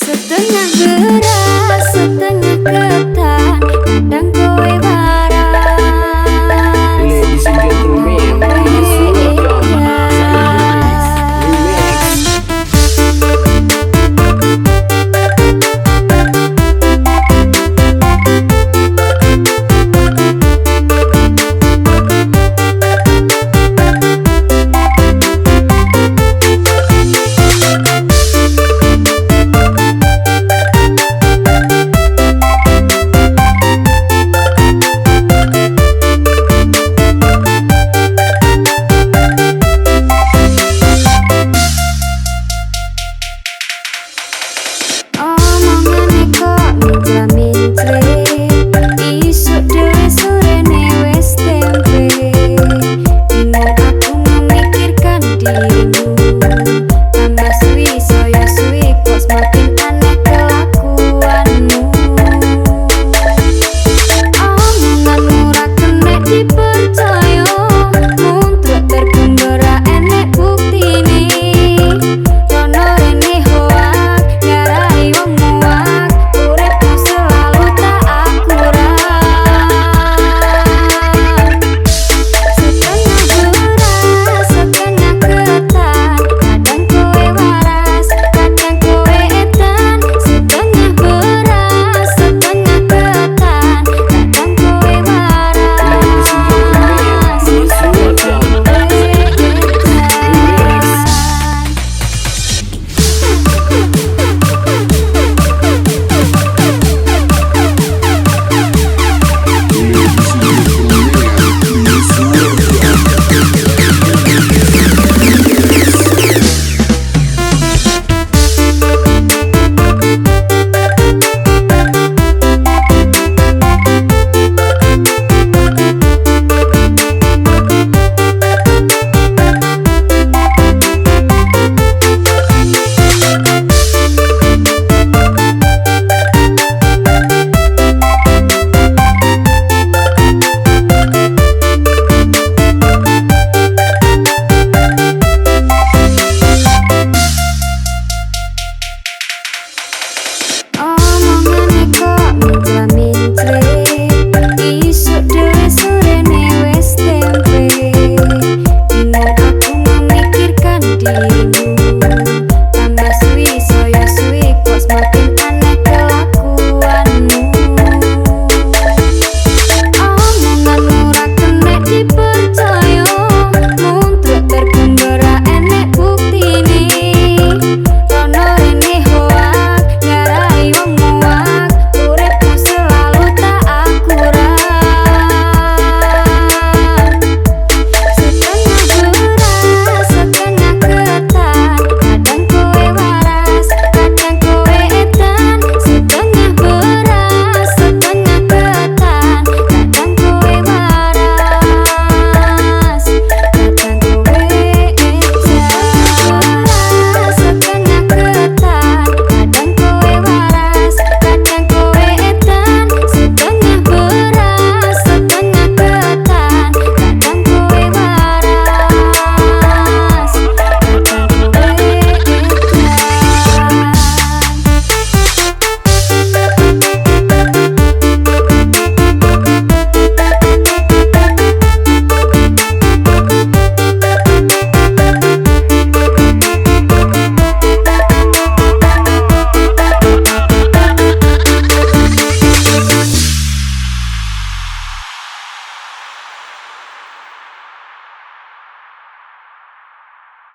setengah berat